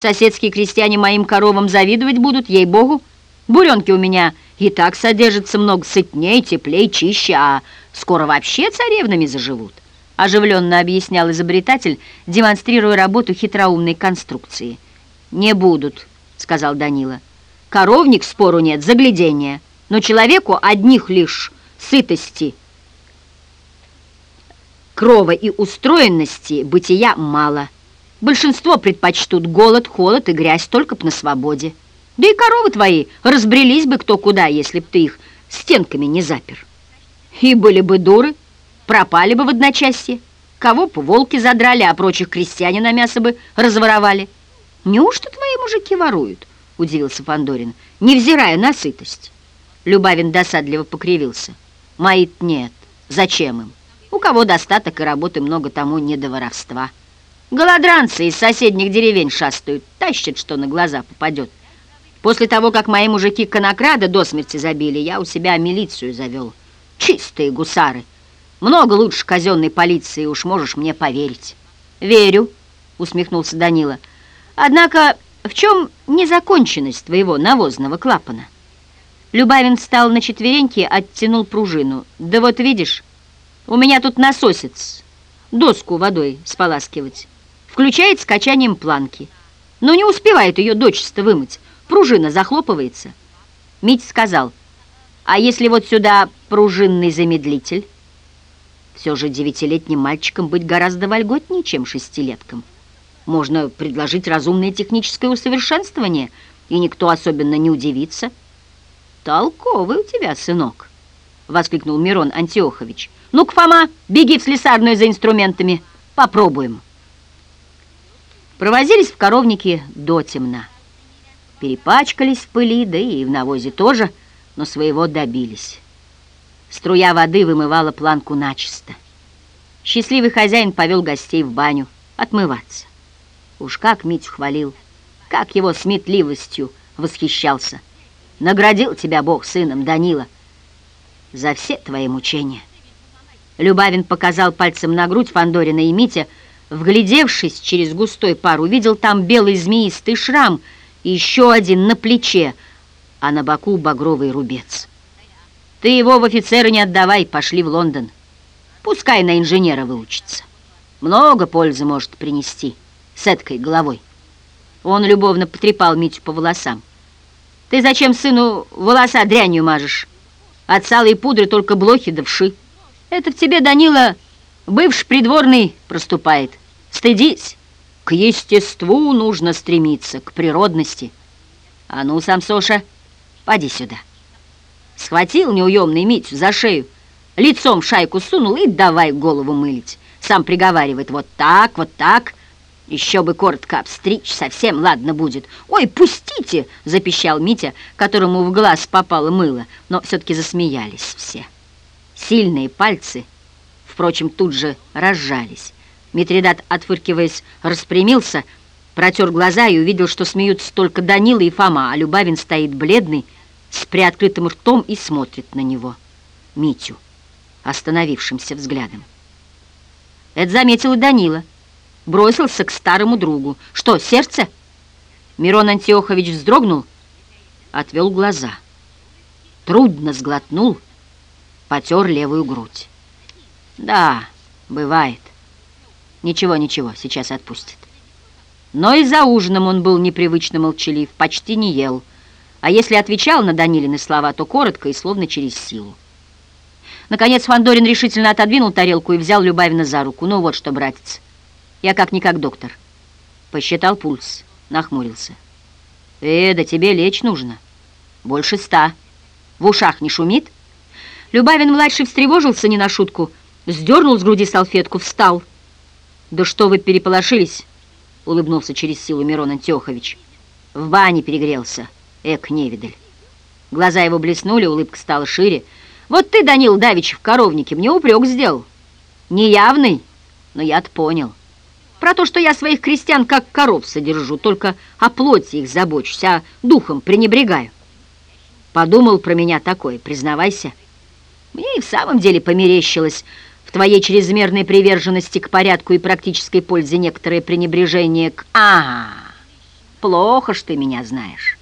Соседские крестьяне моим коровам завидовать будут, ей-богу. Буренки у меня и так содержатся много сытнее, теплее, чище, а скоро вообще царевнами заживут. Оживленно объяснял изобретатель, демонстрируя работу хитроумной конструкции. «Не будут», — сказал Данила. «Коровник, спору нет, заглядения, но человеку одних лишь сытости, крова и устроенности бытия мало». Большинство предпочтут голод, холод и грязь только б на свободе. Да и коровы твои разбрелись бы кто куда, если б ты их стенками не запер. И были бы дуры, пропали бы в одночасье. Кого бы волки задрали, а прочих крестьяне на мясо бы разворовали. Неужто твои мужики воруют? Удивился Фандорин, невзирая на сытость. Любавин досадливо покривился. мои нет. Зачем им? У кого достаток и работы много, тому не до воровства. Голодранцы из соседних деревень шастают, тащат, что на глаза попадет. После того, как мои мужики конокрада до смерти забили, я у себя милицию завел. Чистые гусары. Много лучше казенной полиции, уж можешь мне поверить. Верю, усмехнулся Данила. Однако в чем незаконченность твоего навозного клапана? Любавин встал на четвереньки, оттянул пружину. Да вот видишь, у меня тут насосец, доску водой споласкивать включает скачанием планки. Но не успевает ее дочисто вымыть. Пружина захлопывается. Мить сказал, а если вот сюда пружинный замедлитель? Все же девятилетним мальчикам быть гораздо вольготнее, чем шестилеткам. Можно предложить разумное техническое усовершенствование, и никто особенно не удивится. «Толковый у тебя, сынок!» — воскликнул Мирон Антиохович. «Ну-ка, Фома, беги в слесарную за инструментами. Попробуем». Провозились в коровнике до темна. Перепачкались в пыли, да и в навозе тоже, но своего добились. Струя воды вымывала планку начисто. Счастливый хозяин повел гостей в баню отмываться. Уж как Митю хвалил, как его сметливостью восхищался. Наградил тебя Бог сыном, Данила, за все твои мучения. Любавин показал пальцем на грудь Фандорина и Митя, Вглядевшись через густой пар, увидел там белый змеистый шрам и еще один на плече, а на боку багровый рубец. Ты его в офицеры не отдавай, пошли в Лондон. Пускай на инженера выучится. Много пользы может принести с эткой головой. Он любовно потрепал Митю по волосам. Ты зачем сыну волоса дрянью мажешь? От салой пудры только блохи да вши. Это в тебе, Данила, Бывший придворный проступает. Стыдись. К естеству нужно стремиться, к природности. А ну, Самсоша, поди сюда. Схватил неуемный Митю за шею, лицом шайку сунул и давай голову мылить. Сам приговаривает, вот так, вот так. Еще бы коротко обстричь, совсем ладно будет. «Ой, пустите!» — запищал Митя, которому в глаз попало мыло, но все-таки засмеялись все. Сильные пальцы — впрочем, тут же разжались. Митридат, отфыркиваясь, распрямился, протер глаза и увидел, что смеются только Данила и Фома, а Любавин стоит бледный, с приоткрытым ртом и смотрит на него, Митю, остановившимся взглядом. Это заметил и Данила. Бросился к старому другу. «Что, сердце?» Мирон Антиохович вздрогнул, отвел глаза. Трудно сглотнул, потер левую грудь. Да, бывает. Ничего, ничего, сейчас отпустит. Но и за ужином он был непривычно молчалив, почти не ел. А если отвечал на Данилины слова, то коротко и словно через силу. Наконец Фандорин решительно отодвинул тарелку и взял Любавина за руку. «Ну вот что, братец, я как-никак доктор». Посчитал пульс, нахмурился. «Э, да тебе лечь нужно. Больше ста. В ушах не шумит?» Любавин-младший встревожился не на шутку – Сдернул с груди салфетку, встал. «Да что вы переполошились?» — улыбнулся через силу Мирон Антиохович. «В бане перегрелся, эк, невидаль». Глаза его блеснули, улыбка стала шире. «Вот ты, Данил Давич, в коровнике мне упрек сделал. Неявный, но я-то понял. Про то, что я своих крестьян как коров содержу, только о плоти их забочусь, а духом пренебрегаю. Подумал про меня такое, признавайся. Мне и в самом деле померещилось, в твоей чрезмерной приверженности к порядку и практической пользе некоторое пренебрежение к... А, Плохо ж ты меня знаешь.